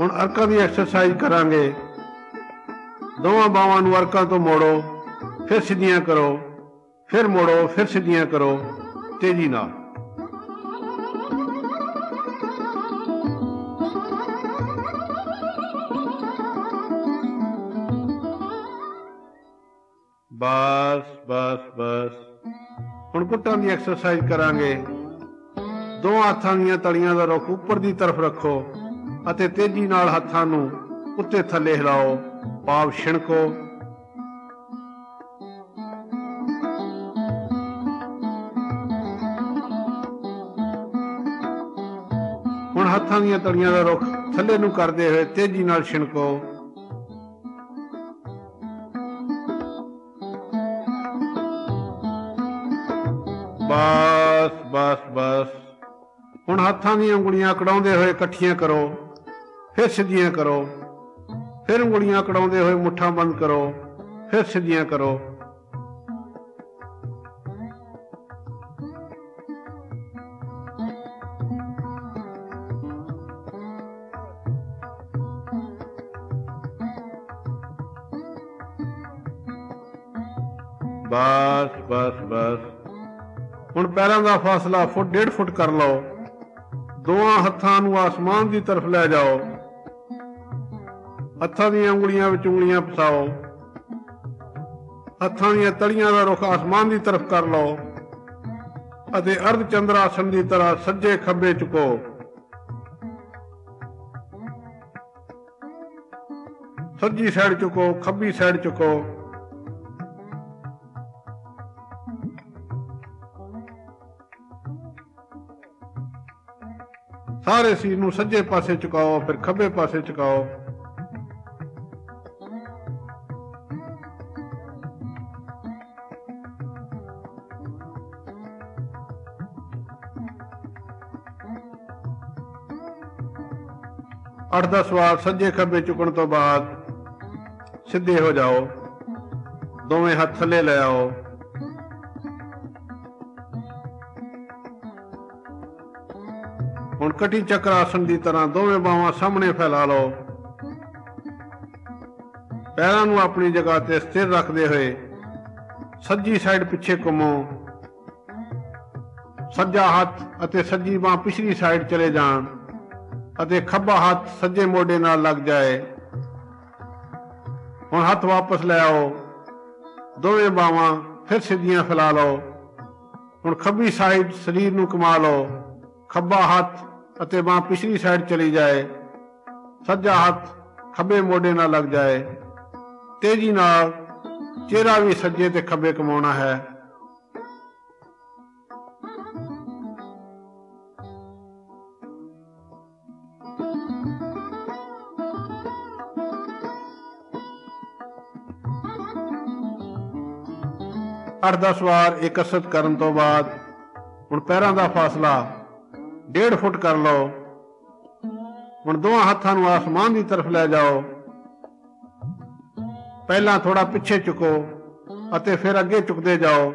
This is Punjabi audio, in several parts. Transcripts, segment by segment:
ਹੁਣ ਅਰਕਾਂ ਦੀ ਐਕਸਰਸਾਈਜ਼ ਕਰਾਂਗੇ। ਦੋਵਾਂ ਬਾਹਾਂ ਨੂੰ ਅਰਕਾਂ ਤੋਂ ਮੋੜੋ, ਫਿਰ ਸਿੱਧੀਆਂ ਕਰੋ, ਫਿਰ ਮੋੜੋ, ਫਿਰ ਸਿੱਧੀਆਂ ਕਰੋ। ਤੇਜ਼ੀ ਨਾਲ। ਬਸ ਬਸ ਬਸ। ਹੁਣ ਪੁੱਟਾਂ ਦੀ ਐਕਸਰਸਾਈਜ਼ ਕਰਾਂਗੇ। ਦੋਵਾਂ ਹੱਥਾਂ ਦੀਆਂ ਤਲੀਆਂ ਦਾ ਰੁਖ ਉੱਪਰ ਦੀ ਤਰਫ ਰੱਖੋ। ਅਤੇ ਤੇਜ਼ੀ ਨਾਲ ਹੱਥਾਂ ਨੂੰ ਉੱਤੇ ਥੱਲੇ ਹਿਲਾਓ, ਭਾਵ ਛਿਣਕੋ। ਹੁਣ ਹੱਥਾਂ ਦੀਆਂ ਤਲੀਆਂ ਦਾ ਰੁਖ ਥੱਲੇ ਨੂੰ ਕਰਦੇ ਹੋਏ ਤੇਜ਼ੀ ਨਾਲ ਛਿਣਕੋ। ਬਸ ਬਸ ਬਸ। ਹੁਣ ਹੱਥਾਂ ਦੀਆਂ ਉਂਗਲੀਆਂ ਕਢਾਉਂਦੇ ਹੋਏ ਇਕੱਠੀਆਂ ਕਰੋ। ਫਿਰ ਸਿੱਧੀਆਂ ਕਰੋ। ਫਿਰ ਉਂਗਲੀਆਂ ਕੜਾਉਂਦੇ ਹੋਏ ਮੁੱਠਾਂ ਬੰਦ ਕਰੋ। ਫਿਰ ਸਿੱਧੀਆਂ ਕਰੋ। ਬਸ ਬਸ ਬਸ। ਹੁਣ ਪੈਰਾਂ ਦਾ ਫਾਸਲਾ ਫੁੱਟ, ਡੇਢ ਫੁੱਟ ਕਰ ਲਓ। ਦੋਹਾਂ ਹੱਥਾਂ ਨੂੰ ਆਸਮਾਨ ਦੀ ਤਰਫ ਲੈ ਜਾਓ। ਹੱਥਾਂ ਦੀਆਂ ਉਂਗਲੀਆਂ ਵਿੱਚ ਉਂਗਲੀਆਂ ਫਸਾਓ। ਹੱਥਾਂ ਦੀਆਂ ਤਲੀਆਂ ਦਾ ਰੁਖ ਆਸਮਾਨ ਦੀ ਤਰਫ ਕਰ ਲਓ ਅਤੇ ਅਰਧ ਚੰਦਰ ਆਸਨ ਦੀ ਤਰ੍ਹਾਂ ਸੱਜੇ ਖੱਬੇ ਝੁਕੋ ਸੱਜੀ ਸਾਈਡ ਝੁਕੋ ਖੱਬੀ ਸਾਈਡ ਝੁਕੋ ਸਾਰੇ ਸੀਰ ਨੂੰ ਸੱਜੇ ਪਾਸੇ ਝੁਕਾਓ ਫਿਰ ਖੱਬੇ ਪਾਸੇ ਝੁਕਾਓ ਅੱਠ ਦਸ ਵਾਰ ਸੱਜੇ ਖੱਬੇ ਚੁੱਕਣ ਤੋਂ ਬਾਅਦ ਸਿੱਧੇ ਹੋ ਜਾਓ। ਦੋਵੇਂ ਹੱਥ ਥੱਲੇ ਲੈ ਆਓ। ਹੁਣ ਕਟੀ ਚੱਕਰ ਆਸਣ ਦੀ ਤਰ੍ਹਾਂ ਦੋਵੇਂ ਬਾਹਾਂ ਸਾਹਮਣੇ ਫੈਲਾ ਲਓ। ਪੈਰਾਂ ਨੂੰ ਆਪਣੀ ਜਗ੍ਹਾ ਤੇ ਸਥਿਰ ਰੱਖਦੇ ਹੋਏ ਸੱਜੀ ਸਾਈਡ ਪਿੱਛੇ ਘੁੰਮੋ। ਸੱਜਾ ਹੱਥ ਅਤੇ ਸੱਜੀ ਬਾਹ ਪਿਛਲੀ ਸਾਈਡ ਚਲੇ ਜਾਣ। ਅਤੇ ਖੱਬਾ ਹੱਥ ਸੱਜੇ ਮੋਢੇ ਨਾਲ ਲੱਗ ਜਾਏ। ਹੁਣ ਹੱਥ ਵਾਪਸ ਲੈ ਆਓ। ਦੋਵੇਂ ਬਾਹਾਂ ਫਿਰ ਸਿੱਧੀਆਂ ਫੈਲਾ ਲਓ। ਹੁਣ ਖੱਬੀ ਸਾਈਡ ਸਰੀਰ ਨੂੰ ਕਮਾ ਲਓ। ਖੱਬਾ ਹੱਥ ਅਤੇ ਬਾਹ ਪਿਛਲੀ ਸਾਈਡ ਚਲੀ ਜਾਏ। ਸੱਜਾ ਹੱਥ ਖੱਬੇ ਮੋਢੇ ਨਾਲ ਲੱਗ ਜਾਏ। ਤੇਜ਼ੀ ਨਾਲ ਚਿਹਰਾ ਵੀ ਸੱਜੇ ਤੇ ਖੱਬੇ ਕਮਾਉਣਾ ਹੈ। ਅੱਠ 10 ਵਾਰ ਇਹ ਕਸਰਤ ਕਰਨ ਤੋਂ ਬਾਅਦ ਹੁਣ ਪੈਰਾਂ ਦਾ ਫਾਸਲਾ 1.5 ਫੁੱਟ ਕਰ ਲਓ। ਹੁਣ ਦੋਹਾਂ ਹੱਥਾਂ ਨੂੰ ਆਸਮਾਨ ਦੀ ਤਰਫ ਲੈ ਜਾਓ। ਪਹਿਲਾਂ ਥੋੜਾ ਪਿੱਛੇ ਝੁਕੋ ਅਤੇ ਫਿਰ ਅੱਗੇ ਝੁਕਦੇ ਜਾਓ।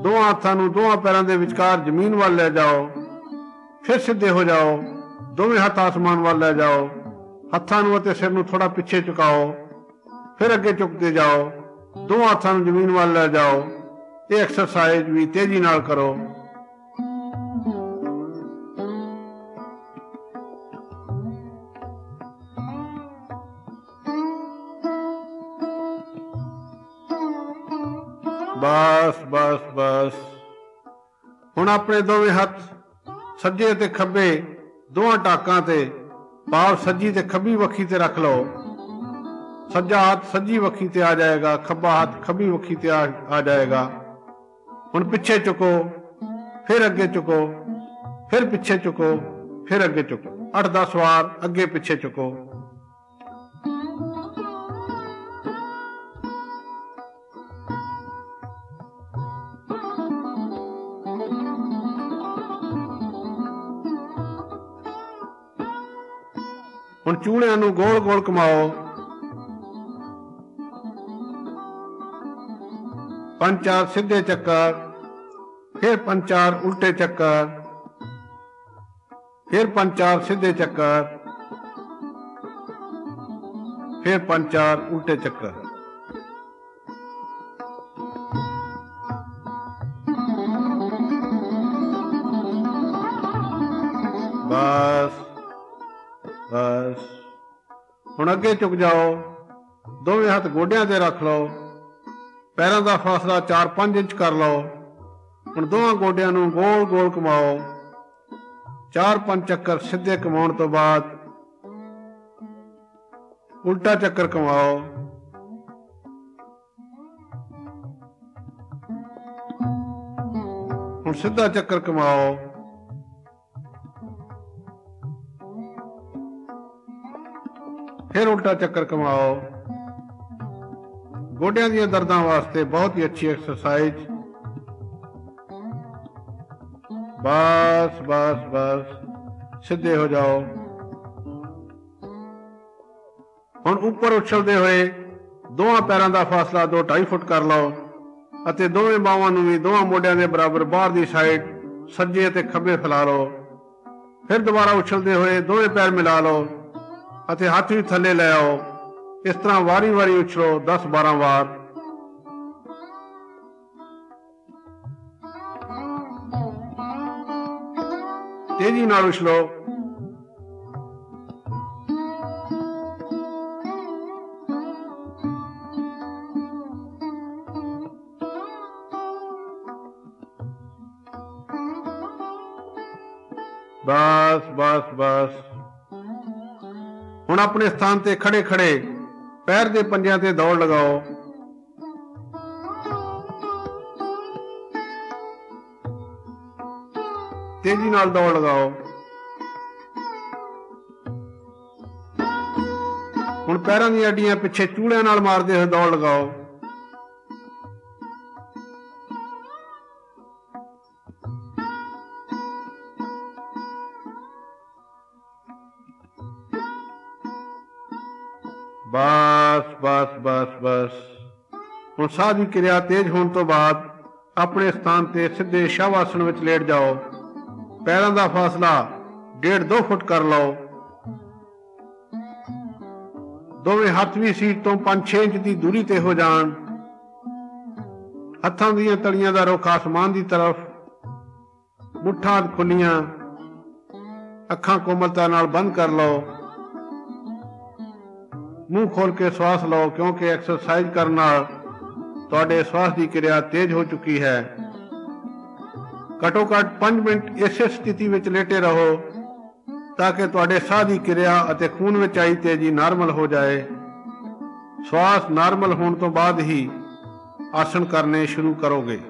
ਦੋਹਾਂ ਹੱਥਾਂ ਨੂੰ ਦੋਹਾਂ ਪੈਰਾਂ ਦੇ ਵਿਚਕਾਰ ਜ਼ਮੀਨ ਵੱਲ ਲੈ ਜਾਓ। ਫਿਰ ਸਿੱਧੇ ਹੋ ਜਾਓ। ਦੋਵੇਂ ਹੱਥ ਆਸਮਾਨ ਵੱਲ ਲੈ ਜਾਓ। ਹੱਥਾਂ ਨੂੰ ਅਤੇ ਸਿਰ ਨੂੰ ਥੋੜਾ ਪਿੱਛੇ ਝੁਕਾਓ। ਫਿਰ ਅੱਗੇ ਝੁਕਦੇ ਜਾਓ। ਦੋਹਾਂ ਹੱਥਾਂ ਨੂੰ ਜ਼ਮੀਨ ਵੱਲ ਲੈ ਜਾਓ। ਇਹ ਐਕਸਰਸਾਈਜ਼ ਵੀ ਤੇਜ਼ੀ ਨਾਲ ਕਰੋ। ਬਸ ਬਸ ਬਸ। ਹੁਣ ਆਪਣੇ ਦੋਵੇਂ ਹੱਥ ਸੱਜੇ ਤੇ ਖੱਬੇ, ਦੋਹਾਂ ਟਾਕਾਂ ਤੇ ਭਾਵ ਸੱਜੀ ਤੇ ਖੱਬੀ ਵੱਖੀ ਤੇ ਰੱਖ ਲਓ। ਸੱਜਾ ਹੱਥ ਸੱਜੀ ਵੱਖੀ ਤੇ ਆ ਜਾਏਗਾ, ਖੱਬਾ ਹੱਥ ਖੱਬੀ ਵੱਖੀ ਤੇ ਆ ਜਾਏਗਾ। ਹੁਣ ਪਿੱਛੇ ਝੁਕੋ ਫਿਰ ਅੱਗੇ ਝੁਕੋ ਫਿਰ ਪਿੱਛੇ ਝੁਕੋ ਫਿਰ ਅੱਗੇ ਝੁਕੋ 8-10 ਵਾਰ ਅੱਗੇ ਪਿੱਛੇ ਝੁਕੋ ਹੁਣ ਚੂੜਿਆਂ ਨੂੰ ਗੋਲ-ਗੋਲ ਘੁਮਾਓ। ਪੰਜ, ਚਾਰ ਸਿੱਧੇ ਚੱਕਰ। ਫਿਰ ਪੰਜ ਚਾਰ ਉਲਟੇ ਚੱਕਰ, ਫਿਰ ਪੰਜ ਚਾਰ ਸਿੱਧੇ ਚੱਕਰ, ਫਿਰ ਪੰਜ ਚਾਰ ਉਲਟੇ ਚੱਕਰ। ਬਸ ਬਸ। ਹੁਣ ਅੱਗੇ ਝੁਕ ਜਾਓ, ਦੋਵੇਂ ਹੱਥ ਗੋਡਿਆਂ ਤੇ ਰੱਖ ਲਓ, ਪੈਰਾਂ ਦਾ ਫਾਸਲਾ 4-5 ਇੰਚ ਕਰ ਲਓ। ਹੁਣ ਦੋਹਾਂ ਗੋਡਿਆਂ ਨੂੰ ਗੋਲ-ਗੋਲ ਘੁਮਾਓ। 4-5 ਚੱਕਰ ਸਿੱਧੇ ਘੁਮਾਉਣ ਤੋਂ ਬਾਅਦ ਉਲਟਾ ਚੱਕਰ ਘੁਮਾਓ। ਹੁਣ ਸਿੱਧਾ ਚੱਕਰ ਘੁਮਾਓ। ਫਿਰ ਉਲਟਾ ਚੱਕਰ ਕਮਾਓ ਗੋਡਿਆਂ ਦੀਆਂ ਦਰਦਾਂ ਵਾਸਤੇ ਬਹੁਤ ਹੀ ਅੱਛੀ ਐਕਸਰਸਾਈਜ਼ ਬਸ ਬਸ ਬਸ। ਸਿੱਧੇ ਹੋ ਜਾਓ। ਹੁਣ ਉੱਪਰ ਉਛਲਦੇ ਹੋਏ ਦੋਹਾਂ ਪੈਰਾਂ ਦਾ ਫਾਸਲਾ 2.5 ਫੁੱਟ ਕਰ ਲਓ ਅਤੇ ਦੋਵੇਂ ਬਾਹਾਂ ਨੂੰ ਵੀ ਦੋਹਾਂ ਮੋਢਿਆਂ ਦੇ ਬਰਾਬਰ ਬਾਹਰ ਦੀ ਸਾਈਡ ਸੱਜੇ ਅਤੇ ਖੱਬੇ ਫੈਲਾ ਲਓ। ਫਿਰ ਦੁਬਾਰਾ ਉਛਲਦੇ ਹੋਏ ਦੋਵੇਂ ਪੈਰ ਮਿਲਾ ਲਓ ਅਤੇ ਹੱਥ ਵੀ ਥੱਲੇ ਲੈ ਆਓ। ਇਸ ਤਰ੍ਹਾਂ ਵਾਰੀ-ਵਾਰੀ ਉਛਲੋ 10-12 ਵਾਰ। ਤੇਜ਼ੀ ਨਾਲ ਉਛਲੋ। ਬਸ ਬਸ ਬਸ। ਹੁਣ ਆਪਣੇ ਸਥਾਨ ਤੇ ਖੜੇ ਖੜੇ ਪੈਰ ਦੇ ਪੰਜਿਆਂ ਤੇ ਦੌੜ ਲਗਾਓ। ਤੇਜ਼ੀ ਨਾਲ ਦੌੜ ਲਗਾਓ। ਹੁਣ ਪੈਰਾਂ ਦੀਆਂ ਅੱਡੀਆਂ ਪਿੱਛੇ ਚੂੜਿਆਂ ਨਾਲ ਮਾਰਦੇ ਹੋਏ ਦੌੜ ਲਗਾਓ। ਬਸ ਬਸ ਬਸ ਬਸ। ਹੁਣ ਸਾਹ ਦੀ ਕਿਰਿਆ ਤੇਜ਼ ਹੋਣ ਤੋਂ ਬਾਅਦ ਆਪਣੇ ਸਥਾਨ ਤੇ ਸਿੱਧੇ ਸ਼ਵਾਸਨ ਵਿੱਚ ਲੇਟ ਜਾਓ। ਪੈਰਾਂ ਦਾ ਫਾਸਲਾ 1.5 2 ਫੁੱਟ ਕਰ ਲਓ। ਦੋਵੇਂ ਹੱਥ ਵੀ ਸੀਟ ਤੋਂ 5-6 ਇੰਚ ਦੀ ਦੂਰੀ ਤੇ ਹੋ ਜਾਣ। ਹੱਥਾਂ ਦੀਆਂ ਤਲੀਆਂ ਦਾ ਰੁਖ ਆਸਮਾਨ ਦੀ ਤਰਫ। ਮੁੱਠਾਂ ਖੁੱਲੀਆਂ। ਅੱਖਾਂ ਕੋਮਲਤਾ ਨਾਲ ਬੰਦ ਕਰ ਲਓ। ਮੂੰਹ ਖੋਲ ਕੇ ਸਵਾਸ ਲਓ ਕਿਉਂਕਿ ਐਕਸਰਸਾਈਜ਼ ਕਰਨ ਨਾਲ ਤੁਹਾਡੇ ਸਵਾਸ ਦੀ ਕਿਰਿਆ ਤੇਜ਼ ਹੋ ਚੁੱਕੀ ਹੈ। ਘਟੋ ਘੱਟ 5 ਮਿੰਟ ਇਸੇ ਸਥਿਤੀ ਵਿੱਚ ਲੇਟੇ ਰਹੋ ਤਾਂ ਕਿ ਤੁਹਾਡੇ ਸਾਹ ਦੀ ਕਿਰਿਆ ਅਤੇ ਖੂਨ ਵਿੱਚ ਆਈ ਤੇਜ਼ੀ ਨਾਰਮਲ ਹੋ ਜਾਏ। ਸਵਾਸ ਨਾਰਮਲ ਹੋਣ ਤੋਂ ਬਾਅਦ ਹੀ ਆਸਣ ਕਰਨੇ ਸ਼ੁਰੂ ਕਰੋਗੇ।